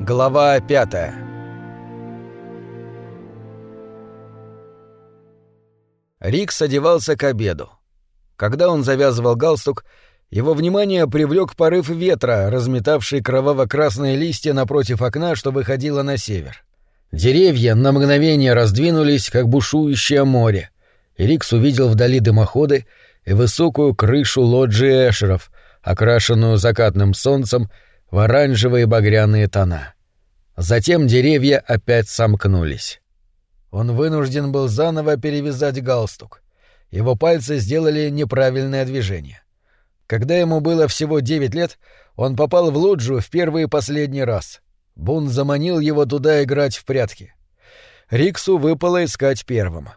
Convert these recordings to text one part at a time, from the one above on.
Глава пятая Рикс одевался к обеду. Когда он завязывал галстук, его внимание привлек порыв ветра, разметавший кроваво-красные листья напротив окна, что выходило на север. Деревья на мгновение раздвинулись, как бушующее море, и Рикс увидел вдали дымоходы и высокую крышу лоджии Эшеров, окрашенную закатным солнцем в оранжевые багряные тона. Затем деревья опять сомкнулись. Он вынужден был заново перевязать галстук. Его пальцы сделали неправильное движение. Когда ему было всего девять лет, он попал в лоджию в первый и последний раз. Бун заманил его туда играть в прятки. Риксу выпало искать первым.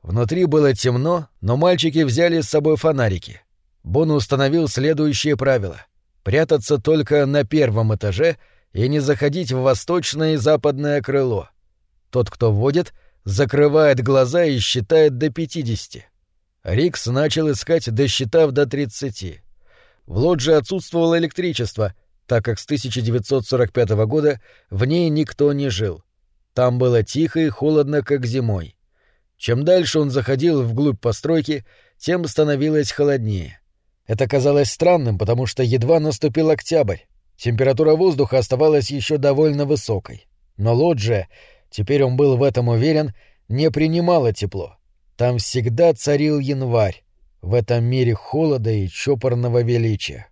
Внутри было темно, но мальчики взяли с собой фонарики. Бун установил следующие правила — прятаться только на первом этаже и не заходить в восточное и западное крыло. Тот, кто вводит, закрывает глаза и считает до пятидесяти. Рикс начал искать, досчитав до тридцати. В лодже отсутствовало электричество, так как с 1945 года в ней никто не жил. Там было тихо и холодно, как зимой. Чем дальше он заходил вглубь постройки, тем становилось холоднее. Это казалось странным, потому что едва наступил октябрь. Температура воздуха оставалась еще довольно высокой. Но лоджия, теперь он был в этом уверен, не принимала тепло. Там всегда царил январь, в этом мире холода и чопорного величия.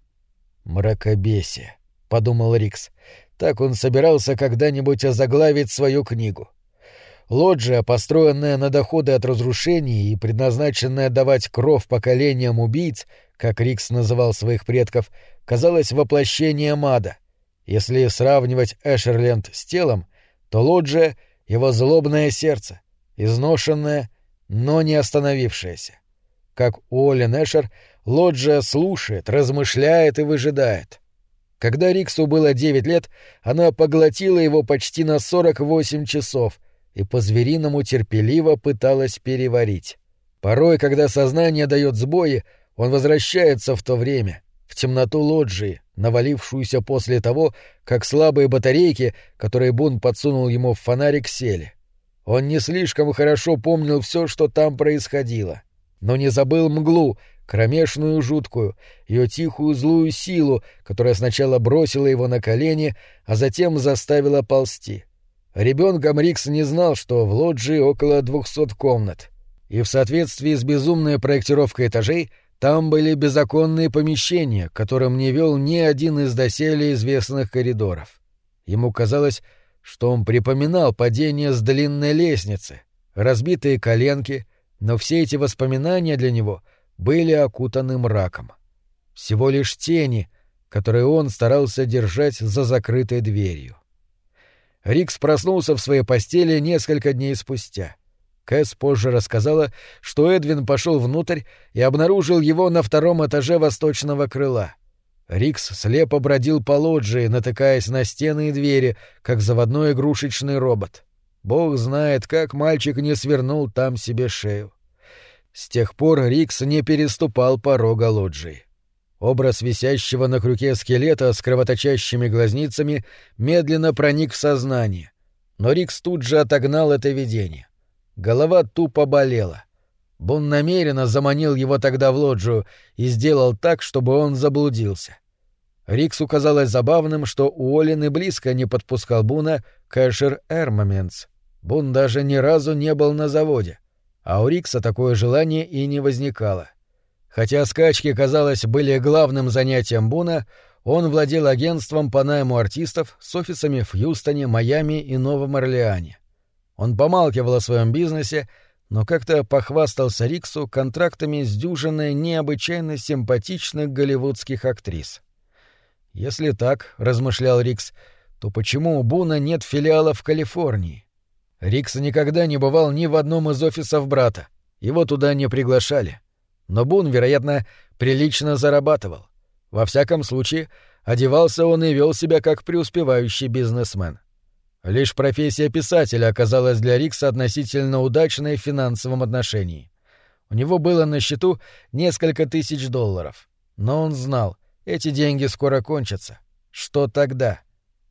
«Мракобесие», — подумал Рикс. Так он собирался когда-нибудь озаглавить свою книгу. Лоджия, построенная на доходы от разрушений и предназначенная давать кров поколениям убийц, как Рикс называл своих предков, казалась воплощением ада. Если сравнивать Эшерленд с телом, то Лоджия — его злобное сердце, изношенное, но не остановившееся. Как у Олен Эшер, Лоджия слушает, размышляет и выжидает. Когда Риксу было 9 лет, она поглотила его почти на 48 часов и по-звериному терпеливо пыталась переварить. Порой, когда сознание дает сбои, он возвращается в то время, в темноту лоджии, навалившуюся после того, как слабые батарейки, которые Бун подсунул ему в фонарик, сели. Он не слишком хорошо помнил все, что там происходило, но не забыл мглу, кромешную жуткую, ее тихую злую силу, которая сначала бросила его на колени, а затем заставила ползти. Ребенком Рикс не знал, что в лоджии около двухсот комнат, и в соответствии с безумной проектировкой этажей там были беззаконные помещения, которым не вел ни один из доселе известных коридоров. Ему казалось, что он припоминал падение с длинной лестницы, разбитые коленки, но все эти воспоминания для него — были окутаны мраком. Всего лишь тени, которые он старался держать за закрытой дверью. Рикс проснулся в своей постели несколько дней спустя. Кэс позже рассказала, что Эдвин пошел внутрь и обнаружил его на втором этаже восточного крыла. Рикс слепо бродил по лоджии, натыкаясь на стены и двери, как заводной игрушечный робот. Бог знает, как мальчик не свернул там себе шею. С тех пор Рикс не переступал порога лоджии. Образ висящего на крюке скелета с кровоточащими глазницами медленно проник в сознание. Но Рикс тут же отогнал это видение. Голова тупо болела. Бун намеренно заманил его тогда в лоджию и сделал так, чтобы он заблудился. Риксу казалось забавным, что Уоллен и близко не подпускал Буна к Эшер Эрмоментс. Бун даже ни разу не был на заводе а у Рикса такое желание и не возникало. Хотя скачки, казалось, были главным занятием Буна, он владел агентством по найму артистов с офисами в Хьюстоне, Майами и Новом Орлеане. Он помалкивал о своем бизнесе, но как-то похвастался Риксу контрактами с дюжиной необычайно симпатичных голливудских актрис. «Если так», — размышлял Рикс, — то почему у Буна нет филиала в Калифорнии? Рикс никогда не бывал ни в одном из офисов брата. Его туда не приглашали. Но Бун, вероятно, прилично зарабатывал. Во всяком случае, одевался он и вел себя как преуспевающий бизнесмен. Лишь профессия писателя оказалась для Рикса относительно удачной в финансовом отношении. У него было на счету несколько тысяч долларов. Но он знал, эти деньги скоро кончатся. Что тогда?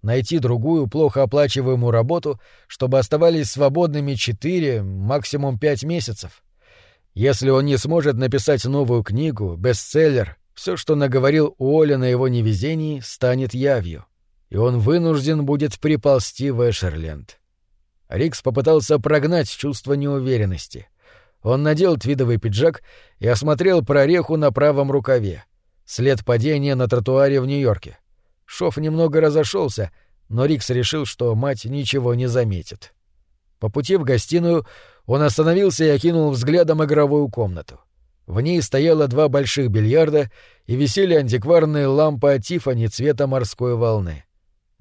найти другую плохо оплачиваемую работу, чтобы оставались свободными четыре, максимум пять месяцев. Если он не сможет написать новую книгу, бестселлер, все, что наговорил Уолли на его невезении, станет явью, и он вынужден будет приползти в Эшерленд. Рикс попытался прогнать чувство неуверенности. Он надел твидовый пиджак и осмотрел прореху на правом рукаве. След падения на тротуаре в Нью-Йорке. Шов немного разошелся, но Рикс решил, что мать ничего не заметит. По пути в гостиную он остановился и окинул взглядом игровую комнату. В ней стояло два больших бильярда и висели антикварные лампы от Тиффани цвета морской волны.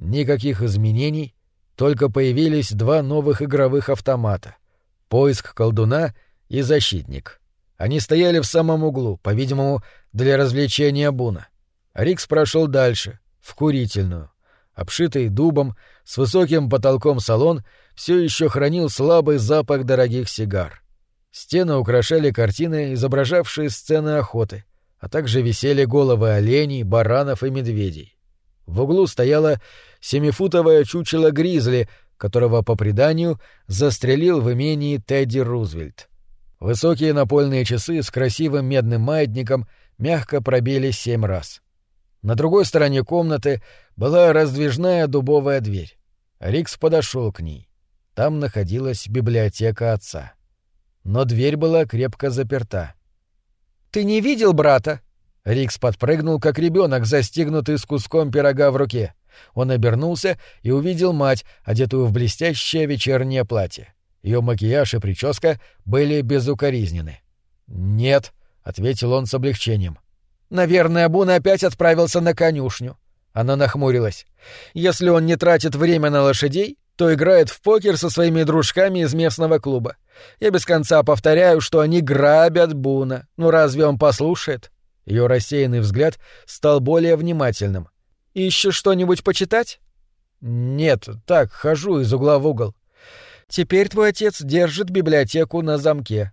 Никаких изменений, только появились два новых игровых автомата — «Поиск колдуна» и «Защитник». Они стояли в самом углу, по-видимому, для развлечения Буна. Рикс прошел дальше, в курительную. Обшитый дубом, с высоким потолком салон все еще хранил слабый запах дорогих сигар. Стены украшали картины, изображавшие сцены охоты, а также висели головы оленей, баранов и медведей. В углу стояло семифутовое чучело гризли, которого, по преданию, застрелил в имении Тедди Рузвельт. Высокие напольные часы с красивым медным маятником мягко пробили семь раз. На другой стороне комнаты была раздвижная дубовая дверь. Рикс подошел к ней. Там находилась библиотека отца. Но дверь была крепко заперта. «Ты не видел брата?» Рикс подпрыгнул, как ребенок, застигнутый с куском пирога в руке. Он обернулся и увидел мать, одетую в блестящее вечернее платье. Ее макияж и прическа были безукоризнены. «Нет», — ответил он с облегчением. «Наверное, Бун опять отправился на конюшню». Она нахмурилась. «Если он не тратит время на лошадей, то играет в покер со своими дружками из местного клуба. Я без конца повторяю, что они грабят Буна. Ну разве он послушает?» Ее рассеянный взгляд стал более внимательным. «Ищешь что-нибудь почитать?» «Нет, так, хожу из угла в угол. Теперь твой отец держит библиотеку на замке.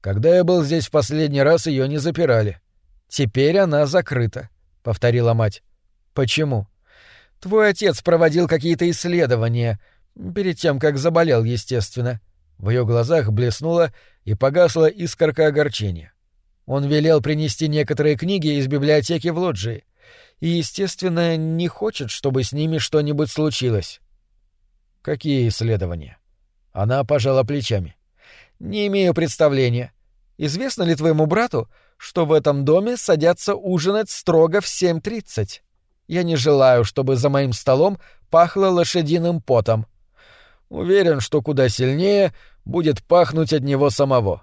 Когда я был здесь в последний раз, ее не запирали. Теперь она закрыта, повторила мать. Почему? Твой отец проводил какие-то исследования перед тем, как заболел, естественно. В ее глазах блеснула и погасла искорка огорчения. Он велел принести некоторые книги из библиотеки в лоджии и, естественно, не хочет, чтобы с ними что-нибудь случилось. Какие исследования? Она пожала плечами. «Не имею представления. Известно ли твоему брату, что в этом доме садятся ужинать строго в 7.30? Я не желаю, чтобы за моим столом пахло лошадиным потом. Уверен, что куда сильнее будет пахнуть от него самого».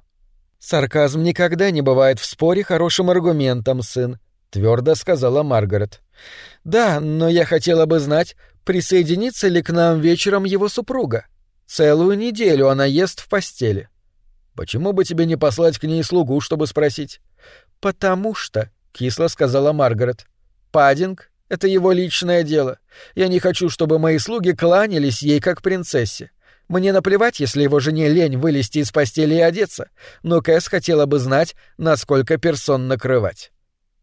«Сарказм никогда не бывает в споре хорошим аргументом, сын», — твердо сказала Маргарет. «Да, но я хотела бы знать, присоединится ли к нам вечером его супруга. Целую неделю она ест в постели. Почему бы тебе не послать к ней слугу, чтобы спросить? Потому что, кисло сказала Маргарет, Паддинг — это его личное дело. Я не хочу, чтобы мои слуги кланялись ей как принцессе. Мне наплевать, если его жене лень вылезти из постели и одеться, но Кэс хотела бы знать, насколько персон накрывать.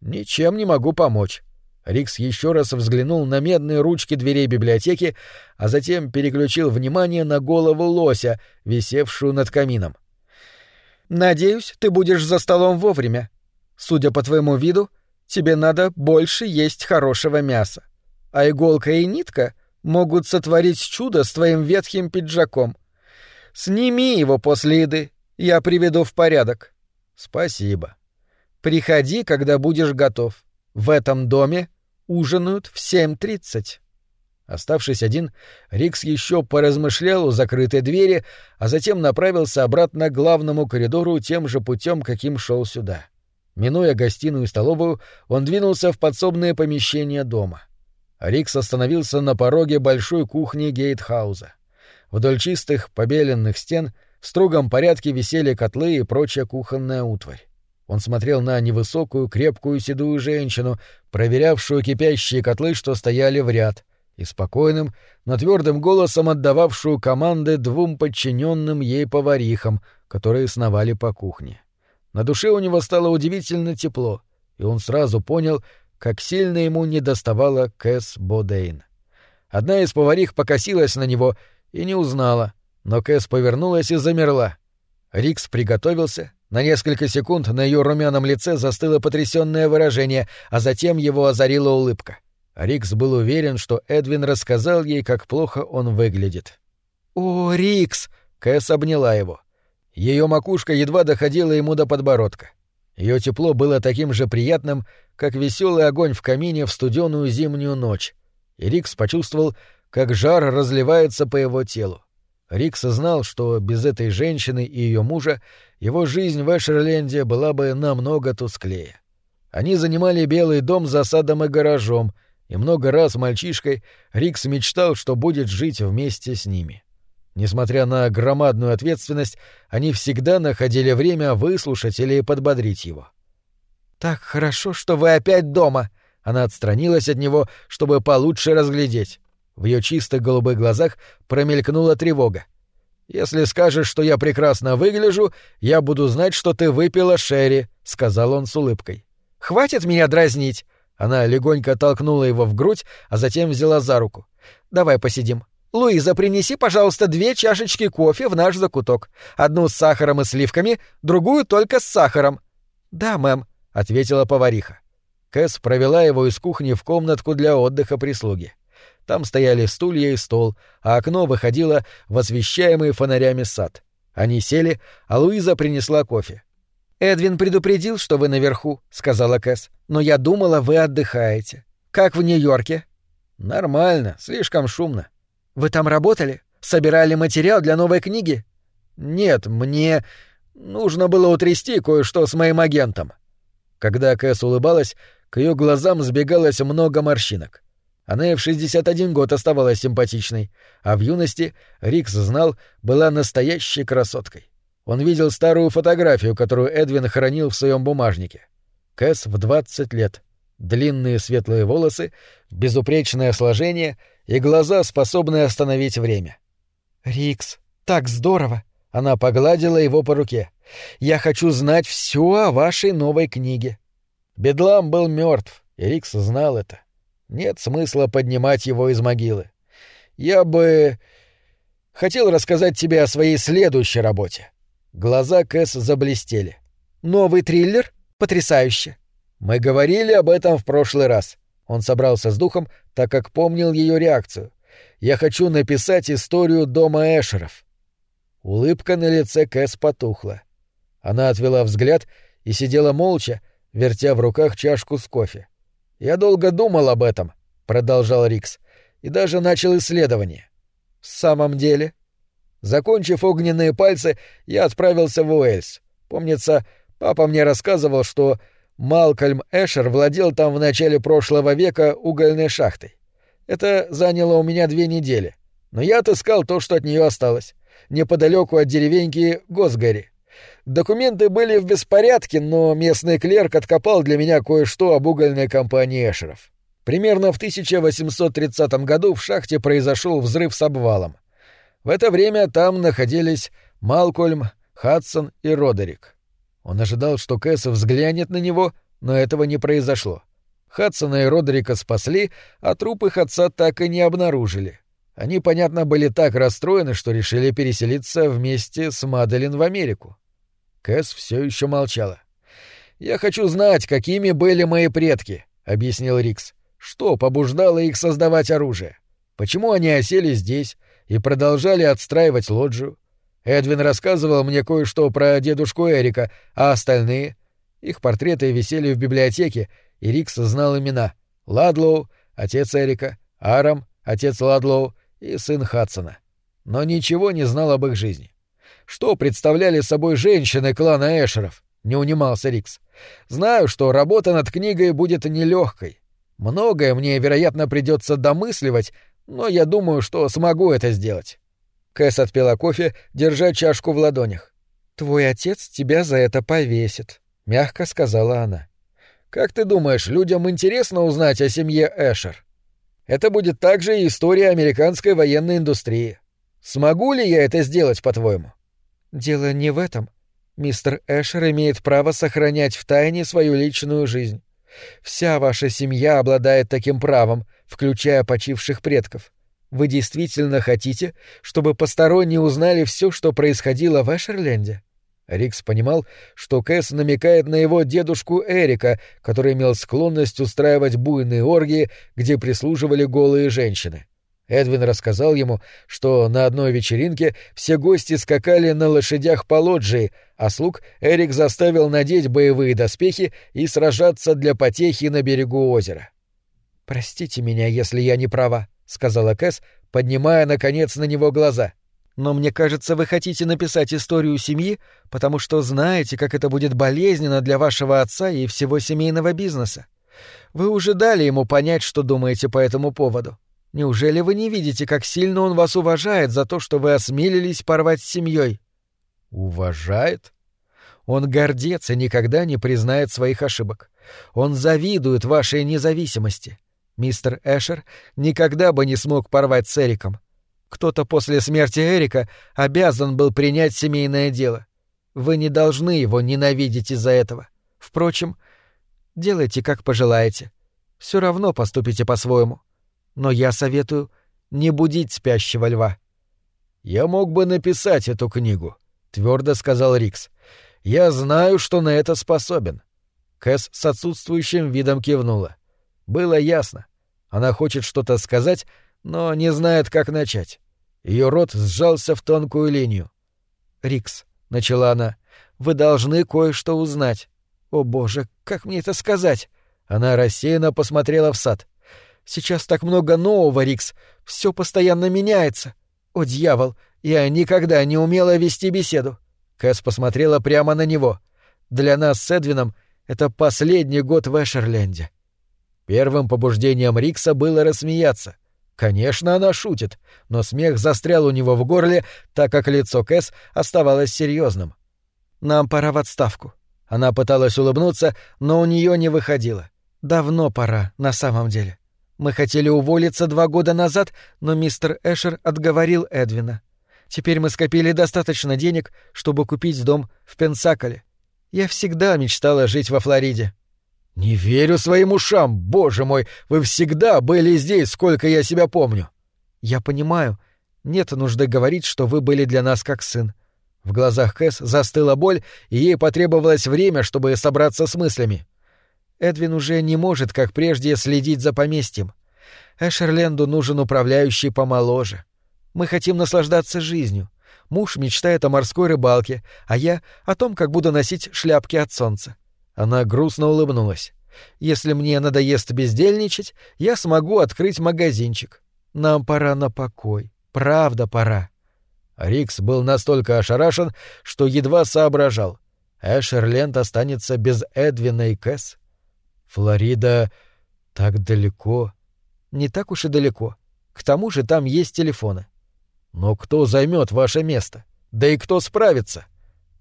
Ничем не могу помочь. Рикс еще раз взглянул на медные ручки дверей библиотеки, а затем переключил внимание на голову лося, висевшую над камином. «Надеюсь, ты будешь за столом вовремя. Судя по твоему виду, тебе надо больше есть хорошего мяса. А иголка и нитка могут сотворить чудо с твоим ветхим пиджаком. Сними его после еды, я приведу в порядок». «Спасибо. Приходи, когда будешь готов». В этом доме ужинают в 7.30. Оставшись один, Рикс еще поразмышлял у закрытой двери, а затем направился обратно к главному коридору тем же путем, каким шел сюда. Минуя гостиную и столовую, он двинулся в подсобное помещение дома. Рикс остановился на пороге большой кухни гейтхауза. Вдоль чистых, побеленных стен в строгом порядке висели котлы и прочая кухонная утварь. Он смотрел на невысокую, крепкую, седую женщину, проверявшую кипящие котлы, что стояли в ряд, и спокойным, но твердым голосом отдававшую команды двум подчиненным ей поварихам, которые сновали по кухне. На душе у него стало удивительно тепло, и он сразу понял, как сильно ему недоставало Кэс Бодейн. Одна из поварих покосилась на него и не узнала, но Кэс повернулась и замерла. Рикс приготовился, на несколько секунд на ее румяном лице застыло потрясенное выражение, а затем его озарила улыбка. Рикс был уверен, что Эдвин рассказал ей, как плохо он выглядит. «О, Рикс!» — Кэс обняла его. Ее макушка едва доходила ему до подбородка. Ее тепло было таким же приятным, как веселый огонь в камине в студеную зимнюю ночь. И Рикс почувствовал, как жар разливается по его телу. Рикс знал, что без этой женщины и ее мужа его жизнь в Эшерленде была бы намного тусклее. Они занимали Белый дом за садом и гаражом, и много раз мальчишкой Рикс мечтал, что будет жить вместе с ними. Несмотря на громадную ответственность, они всегда находили время выслушать или подбодрить его. «Так хорошо, что вы опять дома!» Она отстранилась от него, чтобы получше разглядеть. В ее чистых голубых глазах промелькнула тревога. «Если скажешь, что я прекрасно выгляжу, я буду знать, что ты выпила Шерри», — сказал он с улыбкой. «Хватит меня дразнить!» Она легонько толкнула его в грудь, а затем взяла за руку. «Давай посидим. Луиза, принеси, пожалуйста, две чашечки кофе в наш закуток. Одну с сахаром и сливками, другую только с сахаром». «Да, мэм», — ответила повариха. Кэс провела его из кухни в комнатку для отдыха прислуги. Там стояли стулья и стол, а окно выходило в освещаемый фонарями сад. Они сели, а Луиза принесла кофе. «Эдвин предупредил, что вы наверху», — сказала Кэс. «Но я думала, вы отдыхаете. Как в Нью-Йорке?» «Нормально, слишком шумно». «Вы там работали? Собирали материал для новой книги?» «Нет, мне нужно было утрясти кое-что с моим агентом». Когда Кэс улыбалась, к ее глазам сбегалось много морщинок. Она и в 61 год оставалась симпатичной, а в юности, Рикс знал, была настоящей красоткой. Он видел старую фотографию, которую Эдвин хранил в своем бумажнике. Кэс в 20 лет. Длинные светлые волосы, безупречное сложение и глаза, способные остановить время. «Рикс, так здорово!» Она погладила его по руке. «Я хочу знать все о вашей новой книге». Бедлам был мертв, и Рикс знал это. Нет смысла поднимать его из могилы. Я бы... хотел рассказать тебе о своей следующей работе. Глаза Кэс заблестели. «Новый триллер? Потрясающе!» «Мы говорили об этом в прошлый раз». Он собрался с духом, так как помнил ее реакцию. «Я хочу написать историю дома Эшеров». Улыбка на лице Кэс потухла. Она отвела взгляд и сидела молча, вертя в руках чашку с кофе. «Я долго думал об этом», — продолжал Рикс, — «и даже начал исследование». «В самом деле?» Закончив огненные пальцы, я отправился в Уэльс. Помнится, папа мне рассказывал, что Малкольм Эшер владел там в начале прошлого века угольной шахтой. Это заняло у меня две недели. Но я отыскал то, что от нее осталось, неподалеку от деревеньки Госгари. Документы были в беспорядке, но местный клерк откопал для меня кое-что об угольной компании Эшеров. Примерно в 1830 году в шахте произошел взрыв с обвалом. В это время там находились Малкольм, Хадсон и Родерик. Он ожидал, что Кэс взглянет на него, но этого не произошло. Хадсона и Родерика спасли, а труп их отца так и не обнаружили. Они, понятно, были так расстроены, что решили переселиться вместе с Маделин в Америку. Кэс все еще молчала. «Я хочу знать, какими были мои предки», — объяснил Рикс. «Что побуждало их создавать оружие? Почему они осели здесь и продолжали отстраивать лоджию? Эдвин рассказывал мне кое-что про дедушку Эрика, а остальные? Их портреты висели в библиотеке, и Рикс знал имена. Ладлоу, отец Эрика, Арам, отец Ладлоу и сын Хадсона. Но ничего не знал об их жизни. Что представляли собой женщины клана Эшеров? Не унимался Рикс. Знаю, что работа над книгой будет нелегкой. Многое мне, вероятно, придется домысливать, но я думаю, что смогу это сделать. Кэс отпила кофе, держа чашку в ладонях. «Твой отец тебя за это повесит», — мягко сказала она. «Как ты думаешь, людям интересно узнать о семье Эшер? Это будет также и история американской военной индустрии. Смогу ли я это сделать, по-твоему?» «Дело не в этом. Мистер Эшер имеет право сохранять в тайне свою личную жизнь. Вся ваша семья обладает таким правом, включая почивших предков. Вы действительно хотите, чтобы посторонние узнали все, что происходило в Эшерленде? Рикс понимал, что Кэс намекает на его дедушку Эрика, который имел склонность устраивать буйные оргии, где прислуживали голые женщины. Эдвин рассказал ему, что на одной вечеринке все гости скакали на лошадях по лоджии, а слуг Эрик заставил надеть боевые доспехи и сражаться для потехи на берегу озера. «Простите меня, если я не права», — сказала Кэс, поднимая, наконец, на него глаза. «Но мне кажется, вы хотите написать историю семьи, потому что знаете, как это будет болезненно для вашего отца и всего семейного бизнеса. Вы уже дали ему понять, что думаете по этому поводу. Неужели вы не видите, как сильно он вас уважает за то, что вы осмелились порвать с семьей? Уважает? Он гордец и никогда не признает своих ошибок. Он завидует вашей независимости. Мистер Эшер никогда бы не смог порвать с Эриком. Кто-то после смерти Эрика обязан был принять семейное дело. Вы не должны его ненавидеть из-за этого. Впрочем, делайте, как пожелаете. Все равно поступите по-своему. Но я советую не будить спящего льва. Я мог бы написать эту книгу, твердо сказал Рикс. Я знаю, что на это способен. Кэс с отсутствующим видом кивнула. Было ясно. Она хочет что-то сказать, но не знает, как начать. Ее рот сжался в тонкую линию. «Рикс», — начала она, — «вы должны кое-что узнать». «О, боже, как мне это сказать?» Она рассеянно посмотрела в сад. Сейчас так много нового, Рикс. Все постоянно меняется. О, дьявол, я никогда не умела вести беседу. Кэс посмотрела прямо на него. Для нас с Эдвином это последний год в Эшерленде. Первым побуждением Рикса было рассмеяться. Конечно, она шутит, но смех застрял у него в горле, так как лицо Кэс оставалось серьезным. «Нам пора в отставку». Она пыталась улыбнуться, но у нее не выходило. «Давно пора, на самом деле. Мы хотели уволиться два года назад, но мистер Эшер отговорил Эдвина. Теперь мы скопили достаточно денег, чтобы купить дом в Пенсаколе. Я всегда мечтала жить во Флориде. Не верю своим ушам, боже мой, вы всегда были здесь, сколько я себя помню. Я понимаю. Нет нужды говорить, что вы были для нас как сын. В глазах Кэс застыла боль, и ей потребовалось время, чтобы собраться с мыслями. Эдвин уже не может, как прежде, следить за поместьем. Эшерленду нужен управляющий помоложе. Мы хотим наслаждаться жизнью. Муж мечтает о морской рыбалке, а я — о том, как буду носить шляпки от солнца. Она грустно улыбнулась. Если мне надоест бездельничать, я смогу открыть магазинчик. Нам пора на покой. Правда, пора. Рикс был настолько ошарашен, что едва соображал. Эшерленд останется без Эдвина и Кэс. Флорида так далеко. Не так уж и далеко. К тому же там есть телефоны. Но кто займет ваше место? Да и кто справится?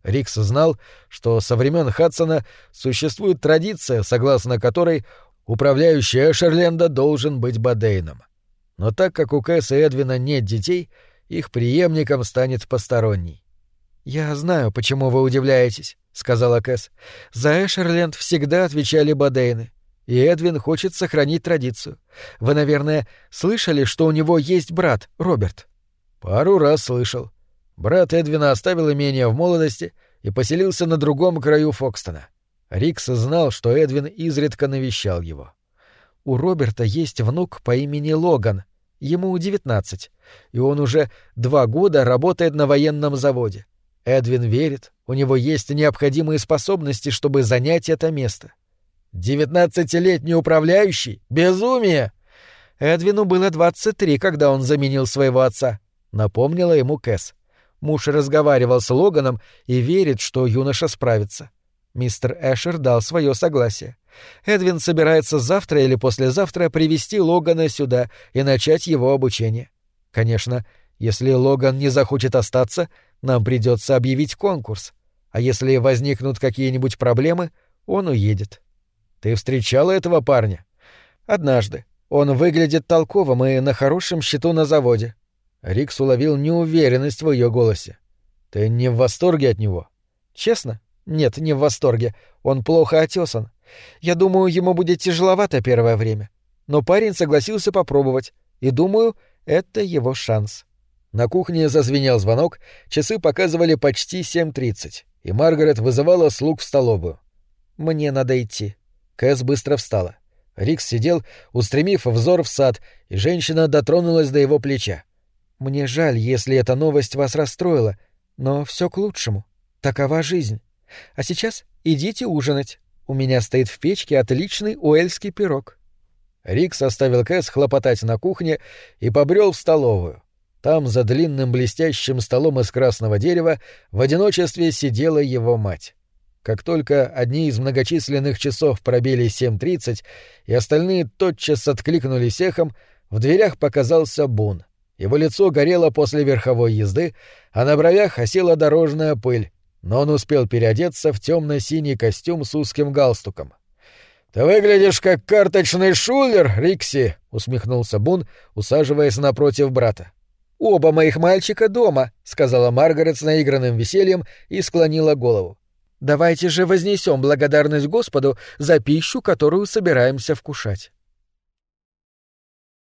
Рикс знал, что со времен Хадсона существует традиция, согласно которой управляющий Эшерленда должен быть Бадейном. Но так как у Кэса и Эдвина нет детей, их преемником станет посторонний. «Я знаю, почему вы удивляетесь», — сказала Кэс. «За Эшерленд всегда отвечали Бадейны, и Эдвин хочет сохранить традицию. Вы, наверное, слышали, что у него есть брат, Роберт?» «Пару раз слышал. Брат Эдвина оставил имение в молодости и поселился на другом краю Фокстона. Рикс знал, что Эдвин изредка навещал его. У Роберта есть внук по имени Логан, ему девятнадцать, и он уже два года работает на военном заводе. Эдвин верит, у него есть необходимые способности, чтобы занять это место. Девятнадцатилетний управляющий? Безумие! Эдвину было двадцать три, когда он заменил своего отца, напомнила ему Кэс. Муж разговаривал с Логаном и верит, что юноша справится. Мистер Эшер дал свое согласие. Эдвин собирается завтра или послезавтра привести Логана сюда и начать его обучение. Конечно, если Логан не захочет остаться, нам придется объявить конкурс. А если возникнут какие-нибудь проблемы, он уедет. Ты встречала этого парня? Однажды. Он выглядит толковым и на хорошем счету на заводе. Рикс уловил неуверенность в ее голосе. Ты не в восторге от него? Честно? Нет, не в восторге. Он плохо отесан. Я думаю, ему будет тяжеловато первое время. Но парень согласился попробовать. И думаю, Это его шанс. На кухне зазвенел звонок, часы показывали почти 7.30, и Маргарет вызывала слуг в столовую. «Мне надо идти». Кэс быстро встала. Рикс сидел, устремив взор в сад, и женщина дотронулась до его плеча. «Мне жаль, если эта новость вас расстроила, но все к лучшему. Такова жизнь. А сейчас идите ужинать. У меня стоит в печке отличный уэльский пирог». Рикс оставил Кэс хлопотать на кухне и побрел в столовую. Там, за длинным блестящим столом из красного дерева, в одиночестве сидела его мать. Как только одни из многочисленных часов пробили 7.30, и остальные тотчас откликнулись эхом, в дверях показался Бун. Его лицо горело после верховой езды, а на бровях осела дорожная пыль, но он успел переодеться в темно-синий костюм с узким галстуком. «Ты выглядишь как карточный шулер, Рикси!» — усмехнулся Бун, усаживаясь напротив брата. «Оба моих мальчика дома», — сказала Маргарет с наигранным весельем и склонила голову. «Давайте же вознесем благодарность Господу за пищу, которую собираемся вкушать».